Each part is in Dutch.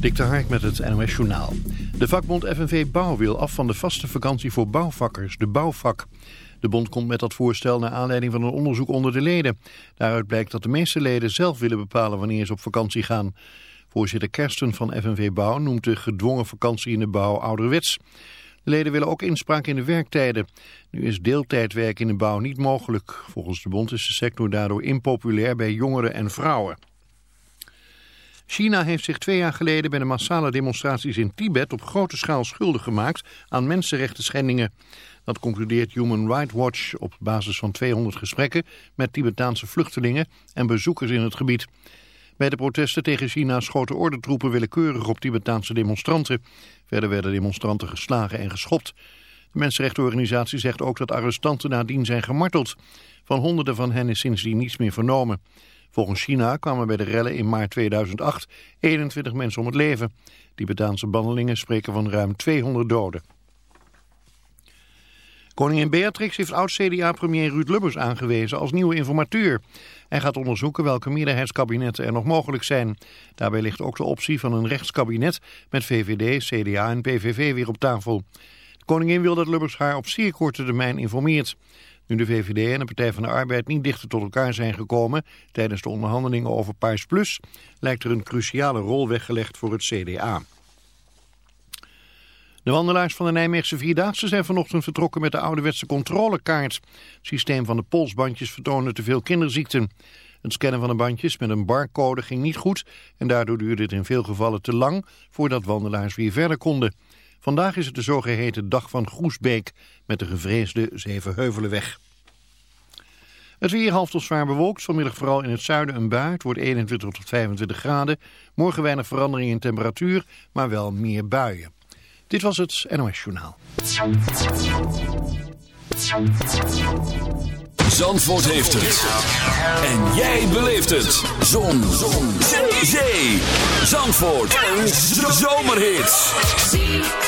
Dik de Hark met het NOS Journaal. De vakbond FNV Bouw wil af van de vaste vakantie voor bouwvakkers, de bouwvak. De bond komt met dat voorstel naar aanleiding van een onderzoek onder de leden. Daaruit blijkt dat de meeste leden zelf willen bepalen wanneer ze op vakantie gaan. Voorzitter Kersten van FNV Bouw noemt de gedwongen vakantie in de bouw ouderwets. De leden willen ook inspraak in de werktijden. Nu is deeltijdwerk in de bouw niet mogelijk. Volgens de bond is de sector daardoor impopulair bij jongeren en vrouwen. China heeft zich twee jaar geleden bij de massale demonstraties in Tibet op grote schaal schuldig gemaakt aan mensenrechten schendingen. Dat concludeert Human Rights Watch op basis van 200 gesprekken met Tibetaanse vluchtelingen en bezoekers in het gebied. Bij de protesten tegen China schoten ordentroepen willekeurig op Tibetaanse demonstranten. Verder werden demonstranten geslagen en geschopt. De mensenrechtenorganisatie zegt ook dat arrestanten nadien zijn gemarteld. Van honderden van hen is sindsdien niets meer vernomen. Volgens China kwamen bij de rellen in maart 2008 21 mensen om het leven. Tibetaanse bandelingen spreken van ruim 200 doden. Koningin Beatrix heeft oud-CDA-premier Ruud Lubbers aangewezen als nieuwe informateur. Hij gaat onderzoeken welke meerderheidskabinetten er nog mogelijk zijn. Daarbij ligt ook de optie van een rechtskabinet met VVD, CDA en PVV weer op tafel. De koningin wil dat Lubbers haar op zeer korte termijn informeert. Nu de VVD en de Partij van de Arbeid niet dichter tot elkaar zijn gekomen tijdens de onderhandelingen over Paars Plus, lijkt er een cruciale rol weggelegd voor het CDA. De wandelaars van de Nijmeegse Vierdaagse zijn vanochtend vertrokken met de ouderwetse controlekaart. Het systeem van de polsbandjes vertoonde te veel kinderziekten. Het scannen van de bandjes met een barcode ging niet goed en daardoor duurde het in veel gevallen te lang voordat wandelaars weer verder konden. Vandaag is het de zogeheten Dag van Groesbeek met de gevreesde Zevenheuvelenweg. Het weer half tot zwaar bewolkt, vanmiddag vooral in het zuiden een bui. Het wordt 21 tot 25 graden. Morgen weinig verandering in temperatuur, maar wel meer buien. Dit was het NOS Journaal. Zandvoort heeft het. En jij beleeft het. Zon. Zon. Zee. Zandvoort. Een zomerhit.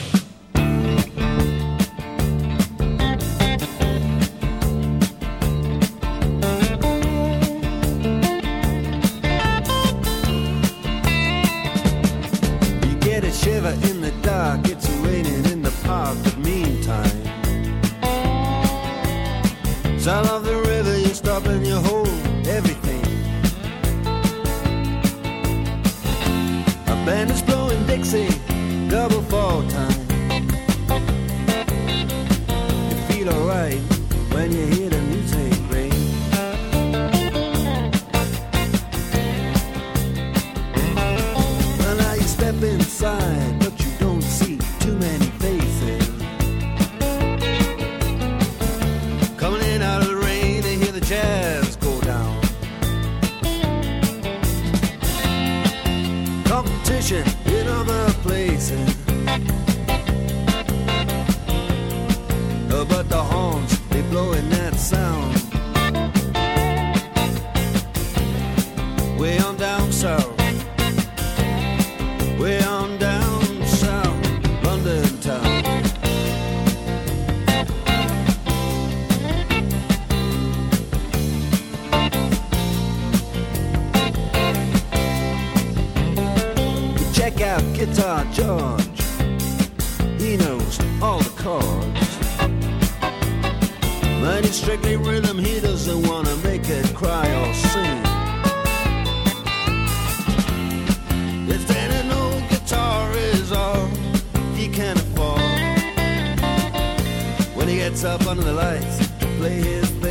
out Guitar George. He knows all the chords. But it's strictly rhythm, he doesn't want to make it cry or sing. If any an old guitar is all he can afford, when he gets up under the lights to play his bass.